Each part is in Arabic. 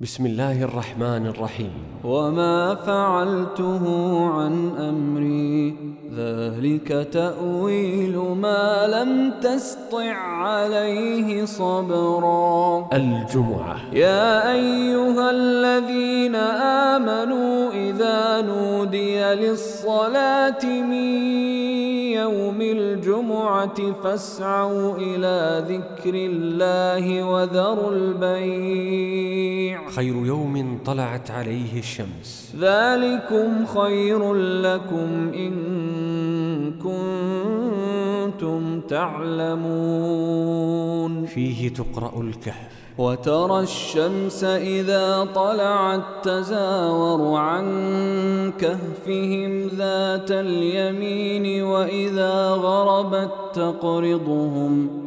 بسم الله الرحمن الرحيم. وما فعلته عن أمري ذلك تأويل ما لم تسطع عليه صبرا. الجمعة. يا أيها الذين آمنوا إذا نودي للصلاة من يوم الجمعة فاسعوا إلى ذكر الله وذروا البيع. خير يوم طلعت عليه الشمس. ذلكم خير لكم إن كنتم تعلمون. فيه تقرأ الكهف. وترى الشمس إذا طلعت تزاور عن كهفهم ذات اليمين وإذا غربت تقرضهم.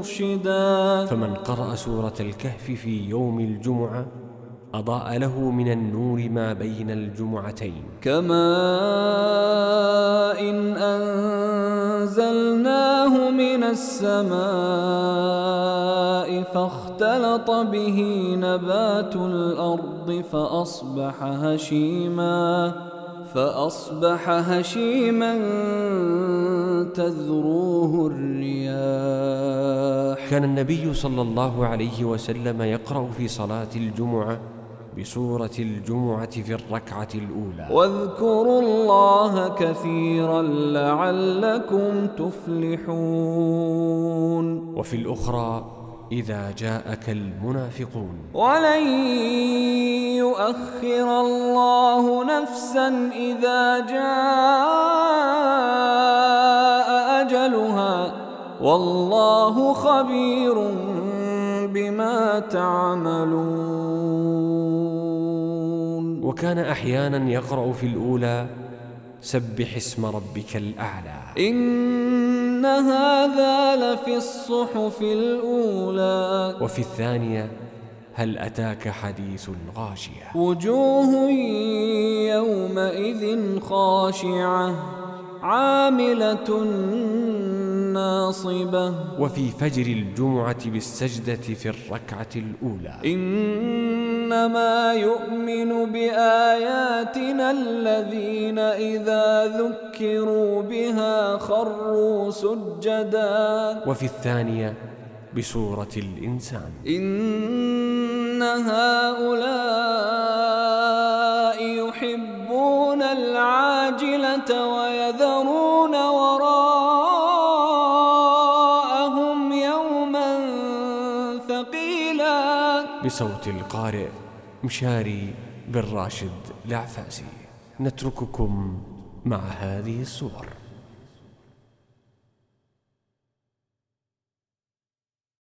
مرشدا. فمن قرأ سورة الكهف في يوم الجمعة أضاء له من النور ما بين الجمعتين. كما إن أنزلناه من السماء فاختلط به نبات الأرض فأصبح هشيما فأصبح هشيما تذروه الرياح. كان النبي صلى الله عليه وسلم يقرأ في صلاة الجمعة بسورة الجمعة في الركعة الأولى. واذكروا الله كثيرا لعلكم تفلحون. وفي الأخرى إذا جاءك المنافقون. ولن يؤخر الله نفسا إذا جاء أجلها والله خبير بما تعملون. وكان أحيانا يقرأ في الأولى سبح اسم ربك الأعلى. إن هذا لفي الصحف الأولى. وفي الثانية هل أتاك حديث غاشية وجوه يومئذ خاشعة عاملة ناصبة. وفي فجر الجمعة بالسجدة في الركعة الأولى. إنما يؤمن بآياتنا الذين إذا ذكروا بها خروا سجدا. وفي الثانية بسورة الإنسان. إن هؤلاء يحبون العاجلة ويذرون وراءهم ثقيلا بصوت القارئ مشاري بن راشد العفاسي. نترككم مع هذه الصور.